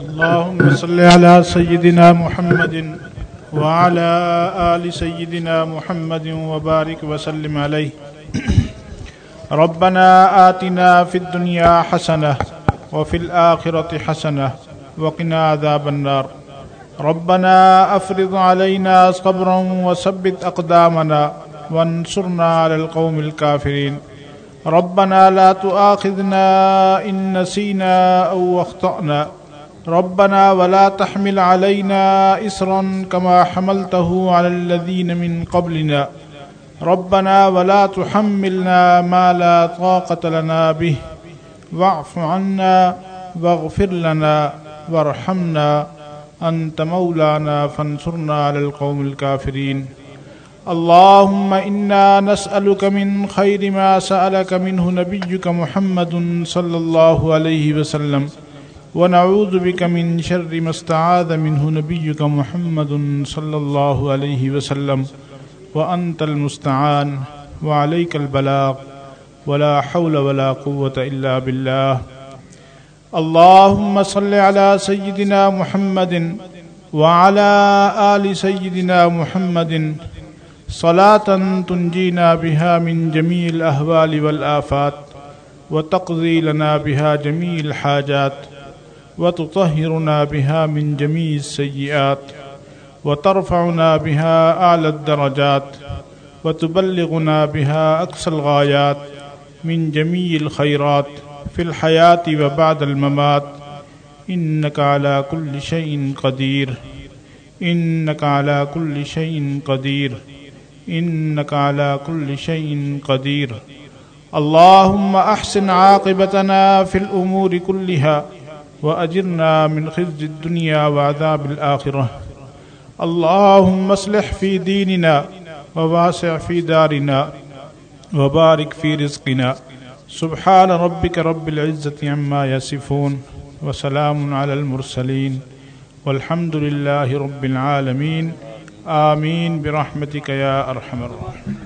اللهم صل على سيدنا محمد وعلى آل سيدنا محمد وبارك وسلم عليه. ربنا آتنا في الدنيا حسنة وفي الآخرة حسنة وقنا عذاب النار. ربنا أفرض علينا صبرا وثبت أقدامنا وانصرنا على القوم الكافرين. ربنا لا تؤاخذنا إن نسينا أو أخطأنا. ربنا ولا تحمل علينا إسرا كما حملته على الذين من قبلنا. ربنا ولا تحملنا ما لا طاقة لنا به. واعف عنا واغفر لنا وارحمنا. أنت مولانا فانصرنا على القوم الكافرين. اللهم إنا نسألك من خير ما سألك منه نبيك محمد صلى الله عليه وسلم. ونعوذ بك من شر ما استعاذ منه نبيك محمد صلى الله عليه وسلم، وأنت المستعان، وعليك البلاغ، ولا حول ولا قوة إلا بالله. اللهم صل على سيدنا محمد وعلى آل سيدنا محمد. صلاة تنجينا بها من جميع الأهوال والآفات، وتقضي لنا بها جميع الحاجات. وتطهرنا بها من جميع السيئات وترفعنا بها أعلى الدرجات وتبلغنا بها أقصى الغايات من جميع الخيرات في الحياة وبعد الممات. إنك على كل شيء قدير. إنك على كل شيء قدير. إنك على كل شيء قدير. اللهم أحسن عاقبتنا في الأمور كلها. وأجرنا من خزي الدنيا وعذاب الآخرة. اللهم اصلح في ديننا وواسع في دارنا وبارك في رزقنا. سبحان ربك رب العزة عما يصفون وسلام على المرسلين. والحمد لله رب العالمين. آمين برحمتك يا أرحم الراحمين.